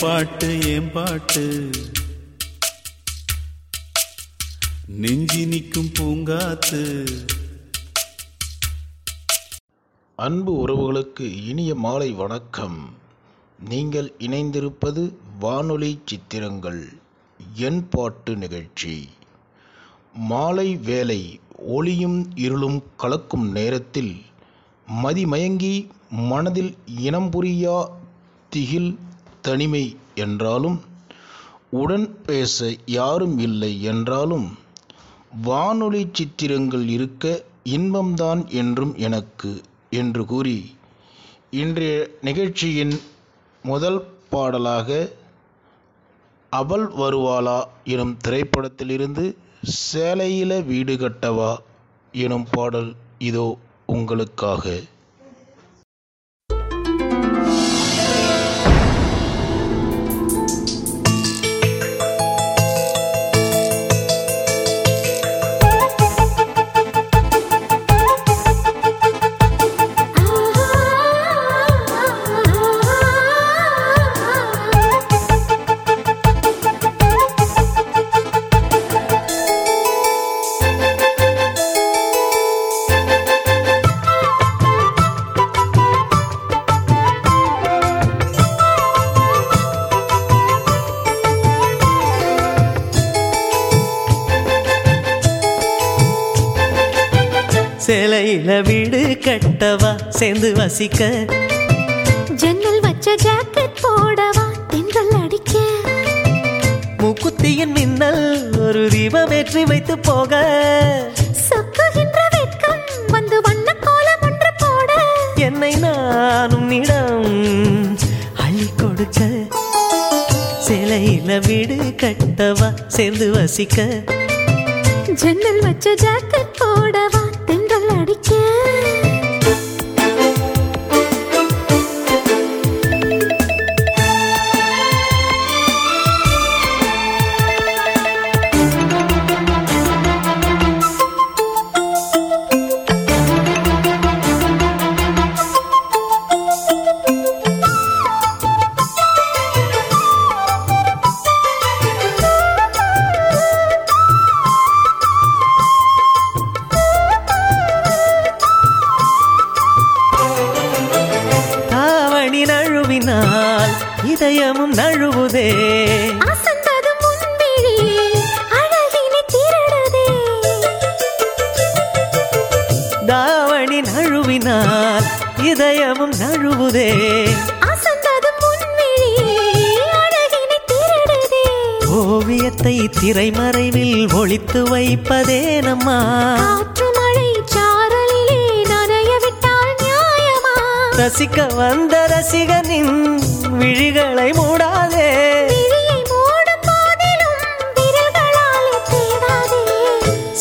பாட்டு ஏன் பாட்டு? நெஞ்சி நிற்கும் பூங்காத்து. அன்பு உறவுகளுக்கு இனிய மாலை வணக்கம். நீங்கள் இணைந்திருப்பது வானொலி சித்திரங்கள் என் பாட்டு நிகழ்ச்சி. மாலை வேலை ஒளியும் இருளும் கலக்கும் நேரத்தில் மதிமயங்கி மனதில் இனம் புரியா திகில் தனிமை என்றாலும் உடன் பேச யாரும் இல்லை என்றாலும் வானொலி சித்திரங்கள் இருக்க இன்பம்தான் என்றும் எனக்கு என்று கூறி இன்றைய நிகழ்ச்சியின் முதல் பாடலாக அவள் வருவாளா எனும் திரைப்படத்திலிருந்து சேலையில வீடு கட்டவா எனும் பாடல் இதோ உங்களுக்காக. சேலையில வீடு கட்டவா சேர்ந்து வசிக்க. ஜன்னல் வச்ச ஜாக்கெட் போடவா தென்றல் அடிக்க. மூக்குத்தியின் மின்னல் ஒரு தீபம் ஏற்றி வைத்து போக. சொக்குகின்ற வெட்கம் வந்து வண்ண கோலம் ஒன்று போட. என்னை நானும் இடம் அள்ளி கொடுக்க. சேலையில வீடு கட்டவா சேர்ந்து வசிக்க. ஜன்னல் வச்ச ஜாக்கெட் போடவா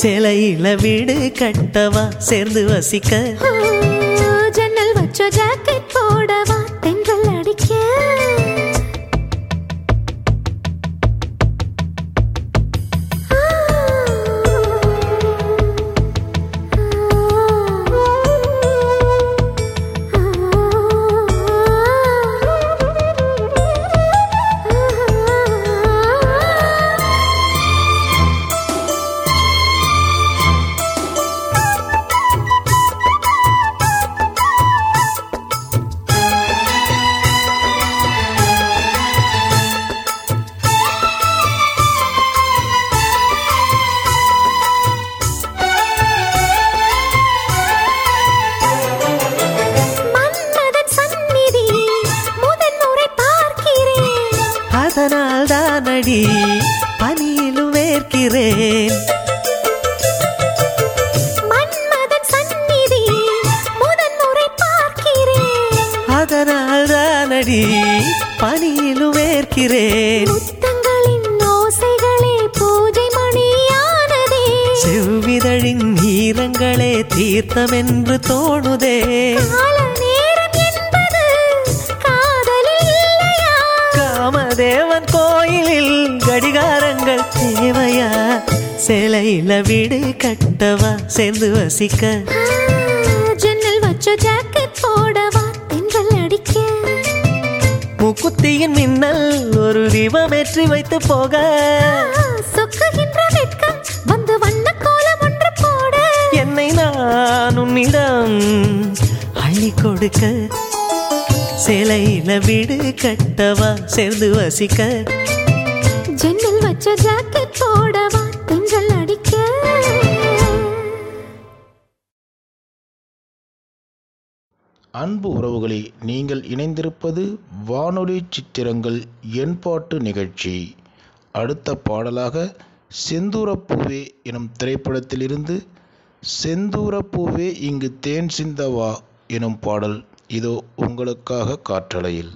சிலையில வீடு கட்டவா? சேர்ந்து வசிக்க. ஜன்னல் வச்ச ஜாக்கெட் போடவா? தென்றல் அடிக்க அதனால் தானடி பனியிலும் வேர்க்கிறேன் செவ்விதழின் தோணுதே. நேரம் என்பது காதலில் இல்லையா? காமதேவன் கோயிலில் கடிகாரங்கள் தேவையா? சேலையில வீடு கட்டவா? சேர்ந்து வசிக்க. சுட்டியின் மின்னல் ஒரு தீபம் ஏற்றி வைத்து போக. சொக்குகின்ற வெட்கம் வந்து வண்ண கோலம் ஒன்று போட. என்னை நான் உன்னிடம் அள்ளி கொடுக்க. சிலையில வீடு கட்டவா சேர்ந்து வசிக்க. ஜன்னல் வச்ச ஜாக்கெட் அன்பு உறவுகளை நீங்கள் இணைந்திருப்பது வானொலி சித்திரங்கள் என் பாட்டு நிகழ்ச்சி. அடுத்த பாடலாக செந்தூரப்பூவே எனும் திரைப்படத்திலிருந்து செந்தூரப்பூவே இங்கு தேன் சிந்தவா எனும் பாடல் இதோ உங்களுக்காக காற்றலையில்.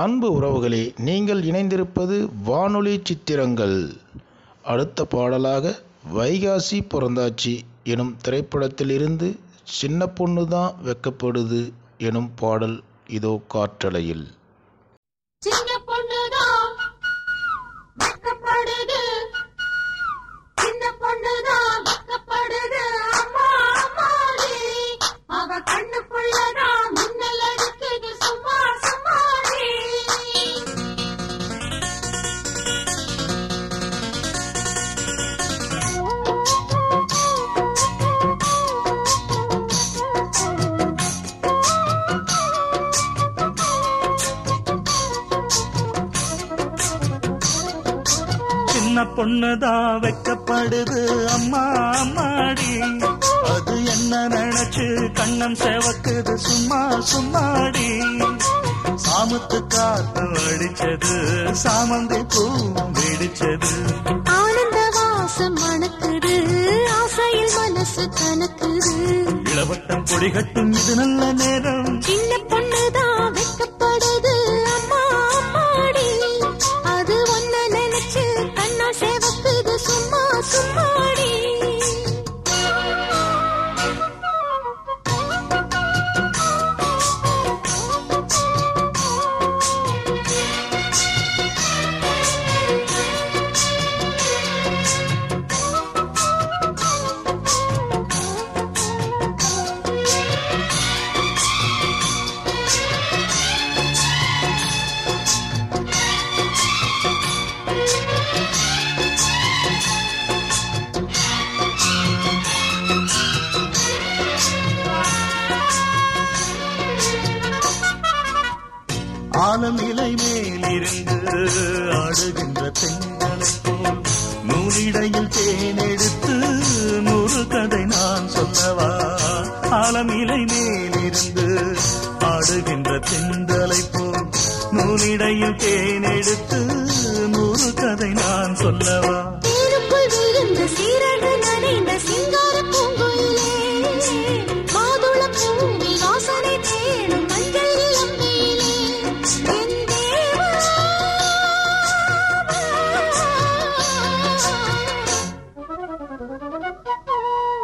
அன்பு உறவுகளே நீங்கள் இணைந்திருப்பது வானொலி சித்திரங்கள். அடுத்த பாடலாக வைகாசி பிறந்தாச்சி எனும் திரைப்படத்திலிருந்து சின்ன பொண்ணு தான் வெக்கப்படுது எனும் பாடல் இதோ காற்றலையில். சின்ன பொண்ணுதான் சின்ன பொண்ணுதான் வெக்கப்படுது. அம்மா அம்மாடி. அது என்ன நினைச்சு கண்ணம் செவக்குது. சும்மா சும்மாடி. சாமத்து காத்து அடிச்சது. சாமந்தி பூ வெடிச்சது. ஆனந்த வாசம் மணக்குது. ஆசையில் மனசு கணக்குது இளவட்டம் கொடிகட்டும் இது நல்ல நேரம். சின்ன பொண்ணுதான் வெக்கப்படுது. தேவா!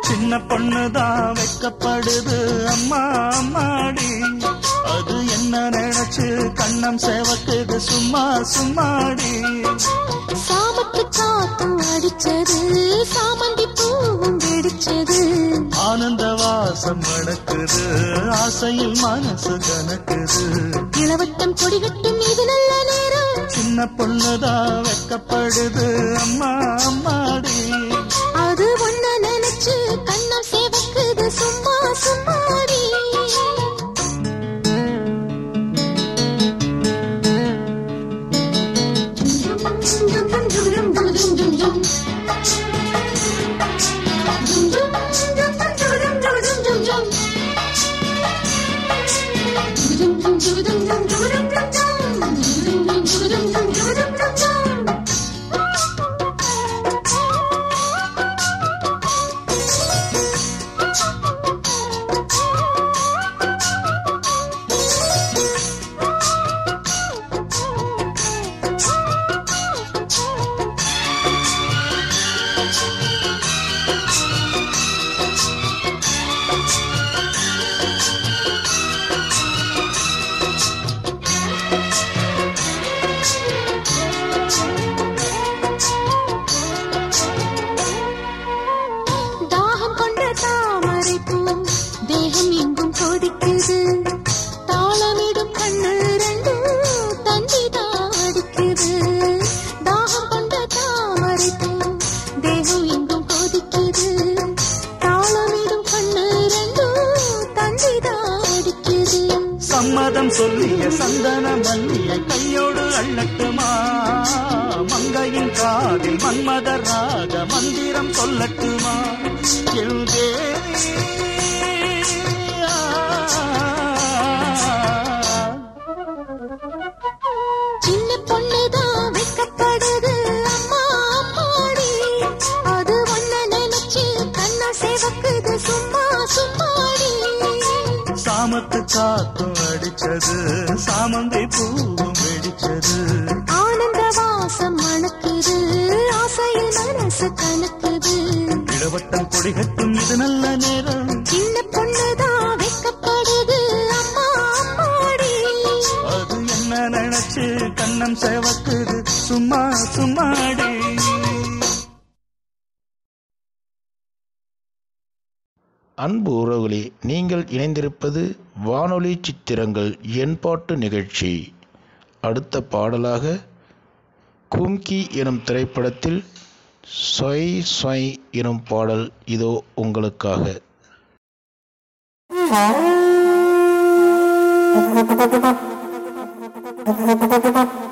சின்ன பொண்ணுதான் வெக்கப்படுது அம்மா அம்மாடி. அது என்ன நினைச்சு கண்ணம் சேவக்குது சும்மா சும்மாடி. காத்தும் அடிச்சது சாமந்தி பூவும் வெடிச்சது. ஆனந்த வாசம் மணக்குது ஆசையில் மனசு கணக்குது இளவட்டம் கொடிகட்டும் இது நல்ல நேரம். சின்ன பொண்ணுதான் வெக்கப்படுது அம்மா அம்மாடி. சித்திரங்கள் என் பாட்டு நிகழ்ச்சி அடுத்த பாடலாக கும்கி எனும் திரைப்படத்தில் சொய் சொய் எனும் பாடல் இதோ உங்களுக்காக Thank.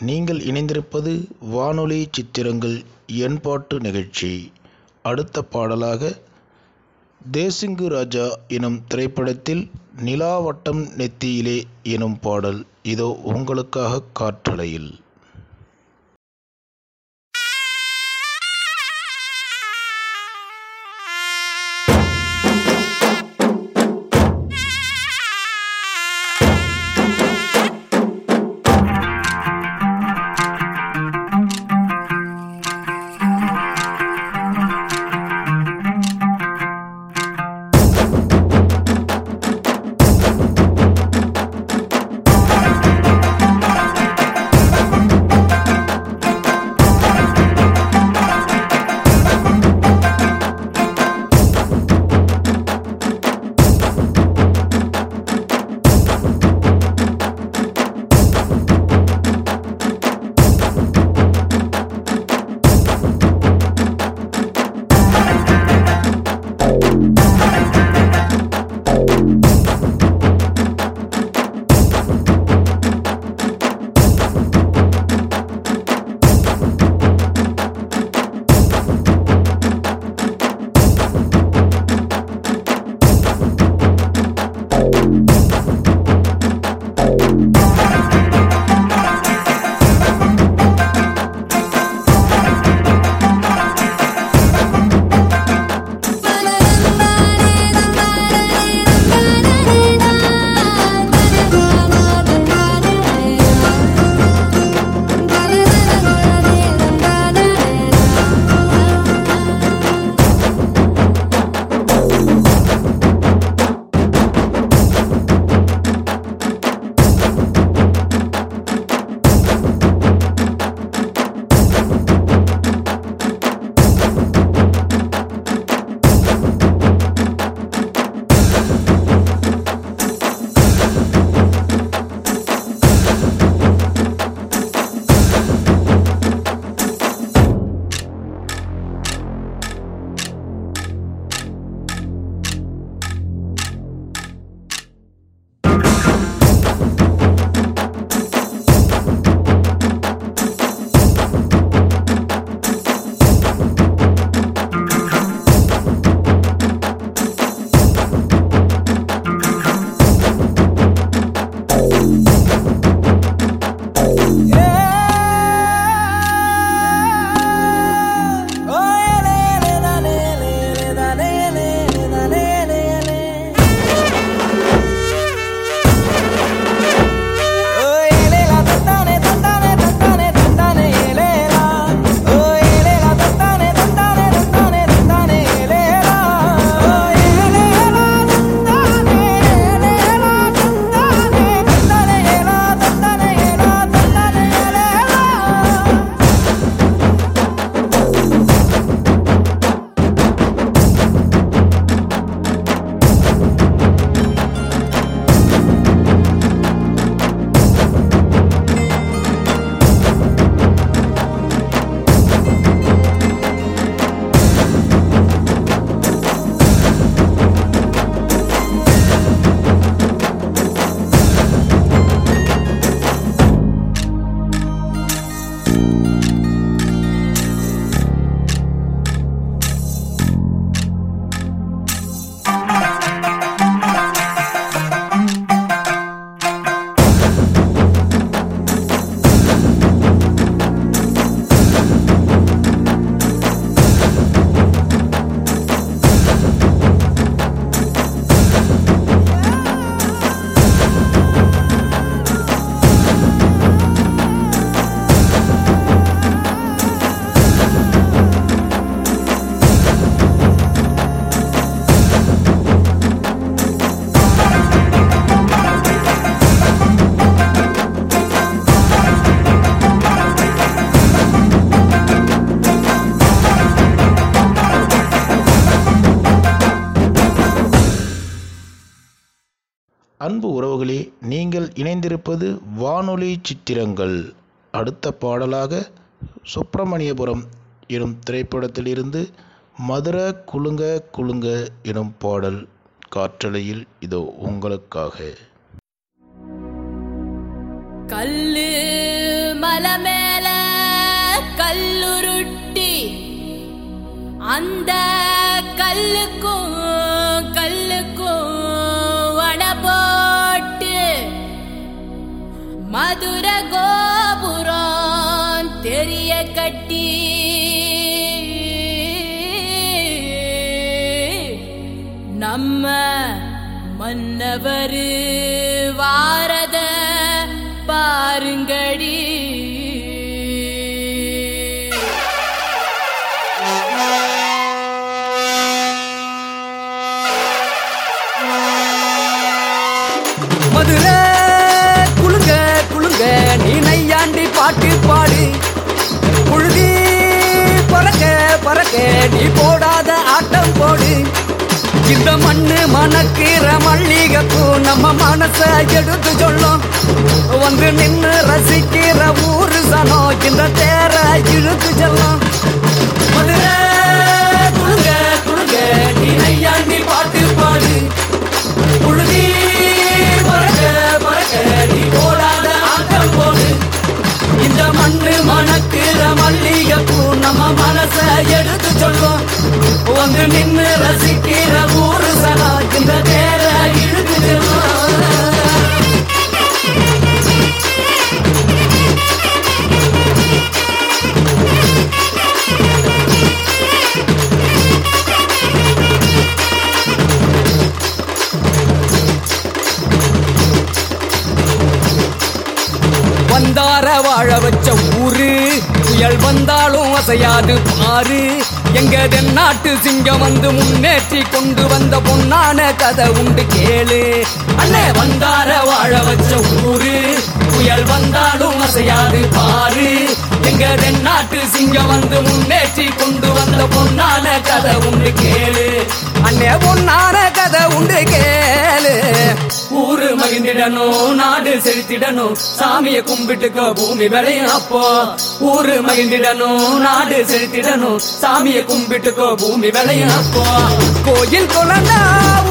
நீங்கள் இணைந்திருப்பது வானொலி சித்திரங்கள் எண்பாட்டு நிகழ்ச்சி. அடுத்த பாடலாக தேசிங்கு ராஜா எனும் திரைப்படத்தில் நிலாவட்டம் நெத்தியிலே எனும் பாடல் இதோ உங்களுக்காக காற்றலையில். வானொலி சித்திரங்கள். அடுத்த பாடலாக சுப்பிரமணியபுரம் எனும் திரைப்படத்திலிருந்து மதுர குலுங்க குலுங்க எனும் பாடல் காற்றலையில் இதோ உங்களுக்காக. கல்லு மலமேல கல்லுருட்டி அந்த கல்லுக்கும் மதுர கோபுரம் தெரிய கட்டி. நம்ம மன்னவர் வாரத பாருங்கடி. பறக்க நீ போடாத ஆட்டம் போடு. இந்த மண்ணு மணக்கிற மல்லிகைப்பூ நம்ம மனச எடுத்து சொல்லும். வந்து நின்று ரசிக்கிற ஊரு சனம் இந்த தேர இழுத்து செல்லும். மதுரை குழுங்க குலுங்க நீ நையாண்டி பாட்டு பாடு. புழுதி இந்த மண்ணு மணக்கிற பூ நம்ம மனச எடுத்து சொல்லும் வந்து நின்று ரசிக்கிற ஊரு சலா இந்த தேர இழுத்து வாழ வச்ச ஊரு. புயல் வந்தாலும் அசையாது பாரு. எங்க தென்னாட்டு சிங்கம் வந்து முன்னேற்றி கொண்டு வந்த பொன்னான கதை உண்டு கேளு. அண்ணே வந்தார வாழ வச்ச ஊரு. புயல் வந்தாலும் அசையாது பாரு. எங்க தென்னாட்டு சிங்கம் வந்து முன்னேற்றி கொண்டு வந்த பொன்னான கதை உண்டு கேளு. அண்ணே பொன்னான கதை உண்டு கேளு. ஊரு மகிழ்ந்திடணும் நாடு செழித்திடணும் சாமிய கும்பிட்டுக்க பூமி விளையும் அப்போ. ஊரு மகிழ்ந்திடணும் நாடு செழித்திடணும் சாமிய கும்பிட்டுக்கோ பூமி விளையும் அப்போ. கோயில் குழந்தா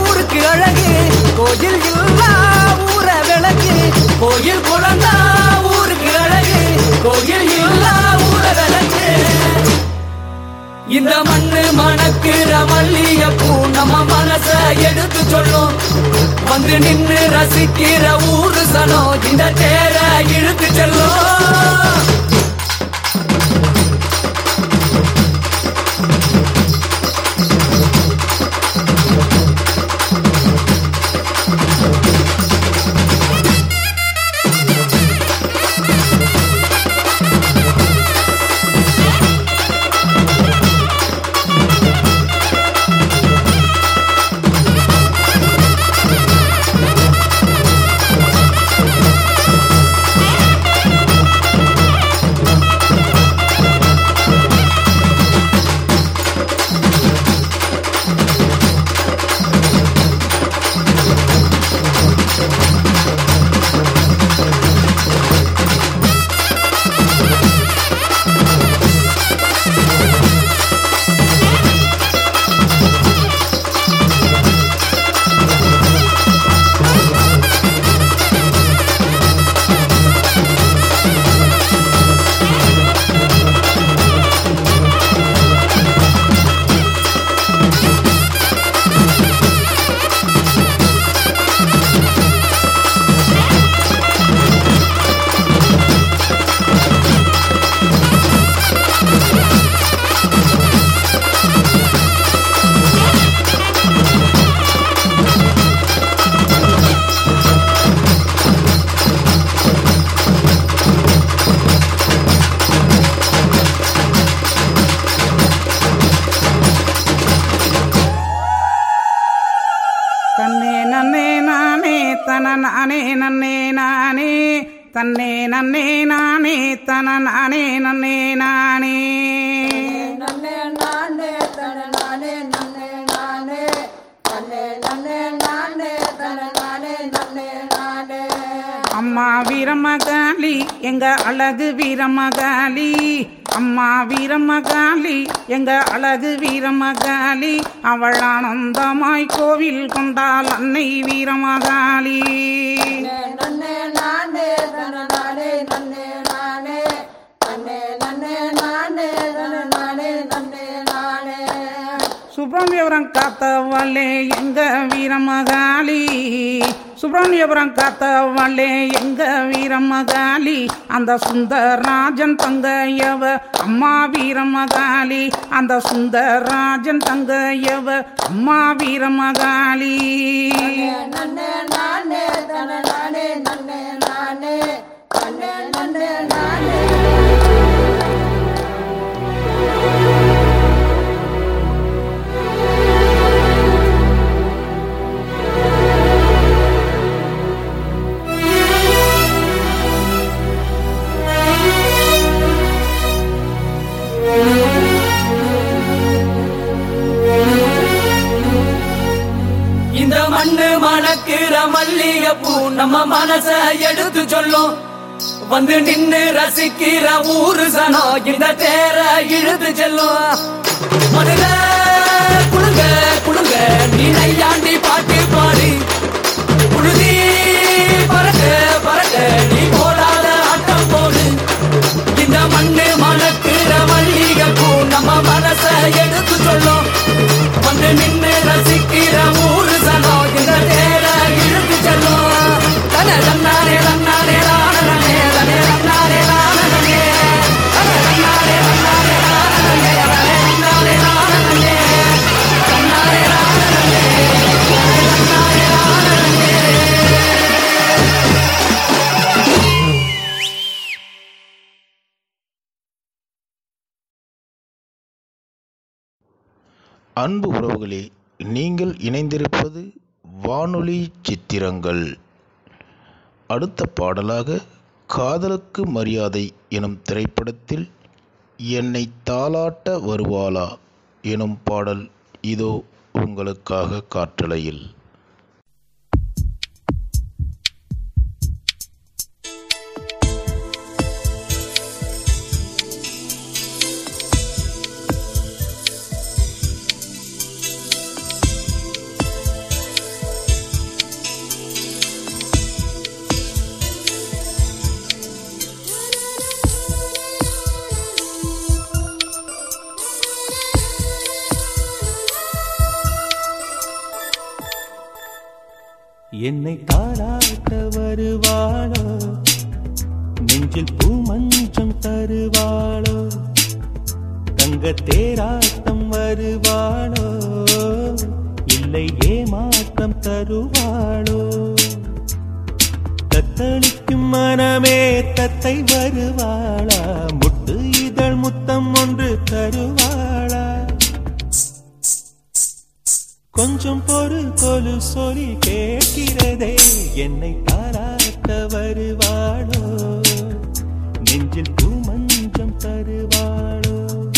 ஊருக்கு அழகு. கோயில் இல்லா ஊர விளக்கு. கோயில் குழந்தா ஊருக்கு அழகு. கோயில் இல்லா ஊர விளக்கு. இந்த மண்ணு மணக்கிற பூ நம்ம மனச எடுத்து சொல்லும். வந்து நின்று ரசிக்கிற ஊரு சனம் இந்த தேர இழுத்து செல்லும். தன நானே நன்னே நானே தன்னே நன்னே நானே தன நானே நன்னே நானே. அம்மா வீரமகாளி எங்க அழகு வீரமகாளி அம்மா வீரமகாளி எங்க அழகு வீரமகாளி அவள் ஆனந்தமாய் கோவில் கொண்டாள் அன்னை வீரமகாளி சுபம் விவரம் காத்தவளே எங்க வீரமகாளி சுப்பிரமணியபுரம் கத்தவளே எங்க வீரமகாலி அந்த சுந்தரராஜன் தங்கையவ அம்மா வீரமகாலி அந்த சுந்தரராஜன் தங்கையவ அம்மா வீரமகாளி. இந்த நம்ம மனச எடுத்து சொல்லும் வந்து நின்னு ரசிக்கிற ஊரு சனம் இந்த தேர இழுத்து செல்லும் மதுர குழுங்க குழுங்க நீ நையாண்டி பாட்டு பாடி. புழுதி பறக்க பறக்க நீ போடாத ஆட்டம் போடு. இந்த மண்ணு மணக்கிற மல்லிகைப்பூ நம்ம மனச எடுத்து சொல்லும் வந்து நின்று ரசிக்கிற ஊரு அன்பு உறவுகளே நீங்கள் இணைந்திருப்பது வானொலி சித்திரங்கள். அடுத்த பாடலாக காதலுக்கு மரியாதை எனும் திரைப்படத்தில் என்னை தாலாட்ட வருவாளா எனும் பாடல் இதோ உங்களுக்காக காற்றலையில். ஏத்தத்தை வருவாளா? முட்டு இதழ் முத்தம் ஒன்று தருவாளா? கொஞ்சம் பொறு கொலு சொல்லி கேட்கிறதே என்னை பாராட்ட வருவாளோ? நெஞ்சில் பூமஞ்சம் தருவாளோ?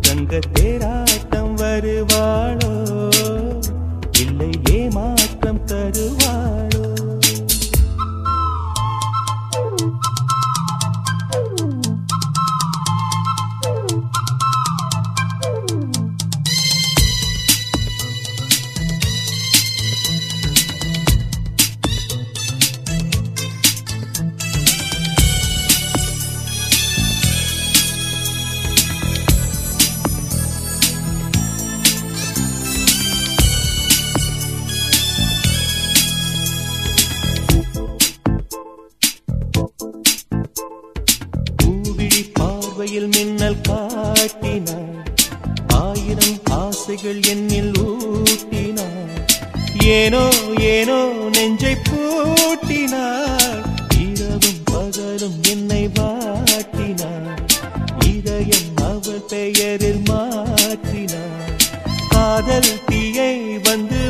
தங்க தேராட்டம் வருவாளோ? இல்லை ஏமாற்றம் தருவாள்? ஏனோ நெஞ்சை பூட்டினாள் இரவும் பகலும் என்னை வாட்டினாள் இதயம் அவள் பெயரில் மாற்றினாள் காதல் தீயை வந்து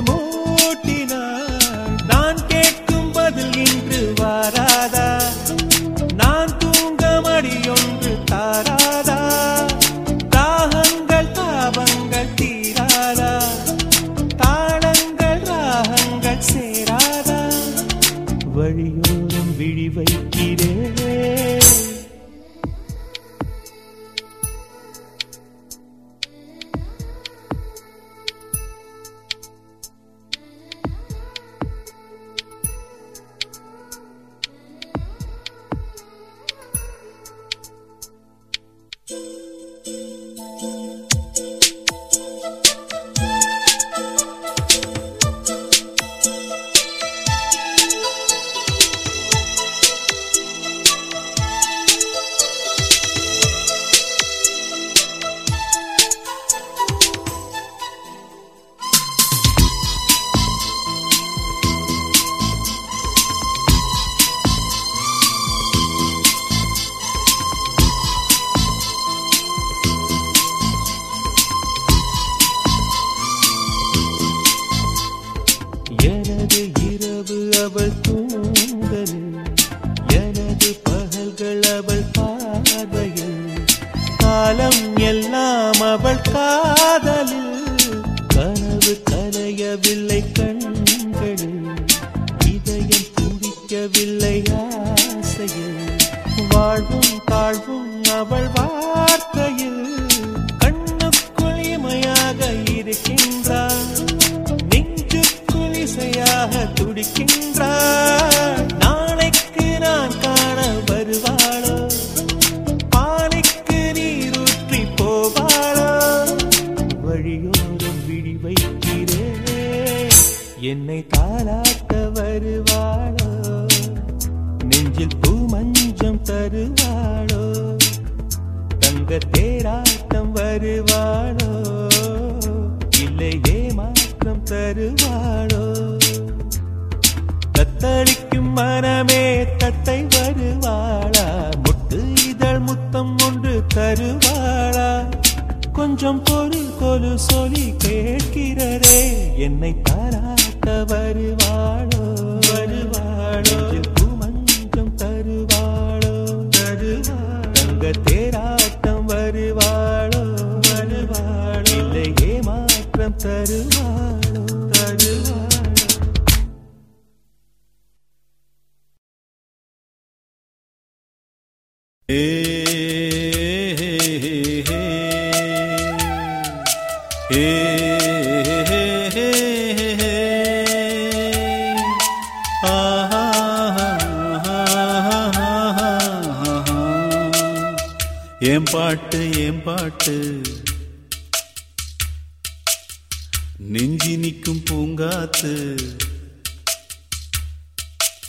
தங்க தேராட்டம் வருவாளோ? இல்லை ஏமாற்றம் தருவாளோ? தத்தளிக்கும் மனமே தத்தை வருவாளா? முட்டு இதழ் முத்தம் ஒன்று தருவாளா? கொஞ்சம் பொருள் கொலு சொல்லி கேட்கிறரே என்னை தாராட்ட வருவாள்? ஏன் பாட்டு ஏன் பாட்டு. நெஞ்சி நிற்கும் பூங்காத்து.